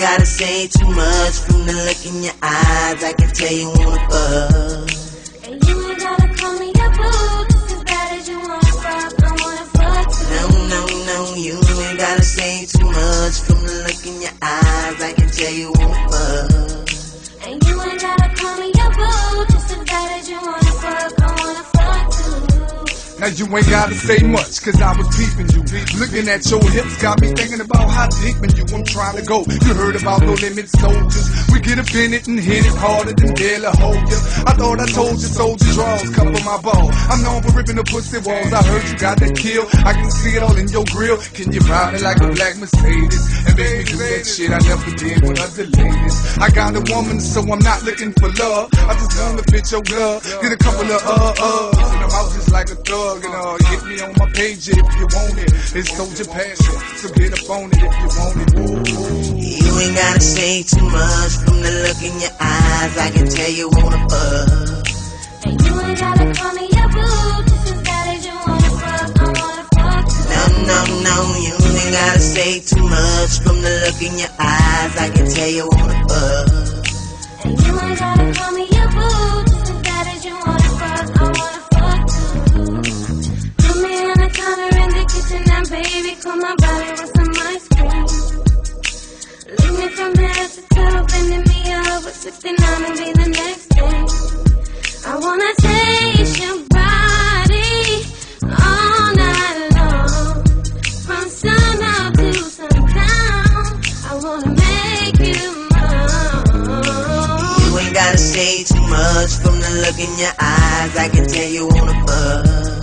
gotta say too much from the look in your eyes. I can tell you wanna fuck. And you ain't gotta call me a boo. Just as bad as you wanna fuck, I wanna fuck too. No, no, no, you ain't gotta say too much from the look in your eyes. I can tell you Now you ain't gotta say much, cause I was peeping you. Looking at your hips got me thinking about how deep in you I'm trying to go. You heard about no limit soldiers. We get offended and hit it harder than barely hold you. I thought I told you soldier draws cover my ball. I'm known for ripping the pussy walls. I heard you got that kill. I can see it all in your grill. Can you ride it like a black Mercedes? And make me do that shit I never did with other ladies. I got a woman, so I'm not looking for love. I just wanna fit your glove. Get a couple of uh. And I'm out just like a thug. And uh, hit me on my page if you want it. It's soldier passion. So get up on it if you want it. Ooh, ooh. You ain't gotta say too much from the look in your eyes. I can tell you wanna fuck. And you ain't gotta call me a boo. Just as bad as you wanna fuck, I wanna fuck. No, no, no, you ain't gotta say too much from the look in your eyes. I can tell you wanna fuck. And you ain't gotta call me a boo. From head to toe, bending me over 69 and be the next thing. I wanna taste your body all night long. From sun up to sundown, I wanna make you mine. You ain't gotta say too much from the look in your eyes. I can tell you wanna fuck.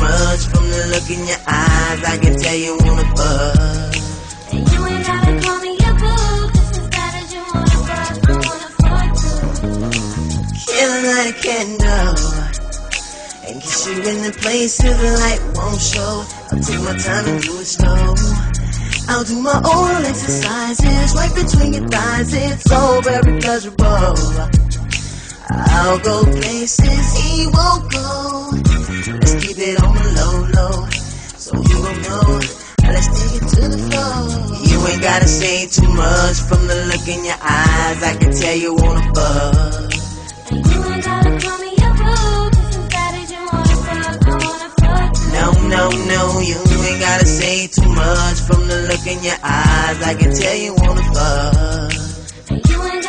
Much from the look in your eyes. I can tell you wanna fuck. And you ain't gotta call me a boo, just as bad as you wanna fuck. I wanna fuck too. Kill like a candle. And kiss you in the places the light won't show. I'll take my time and do it slow. I'll do my own exercises right between your thighs. It's so very pleasurable. I'll go places he won't go. It on the low, low. So you gon' know. Now Let's take it to the floor. You ain't gotta say too much from the look in your eyes. I can tell you wanna fuck. And you ain't gotta call me a just as bad as you wanna fuck. I wanna fuck. No, no, no, you ain't gotta say too much from the look in your eyes. I can tell you wanna fuck. And you ain't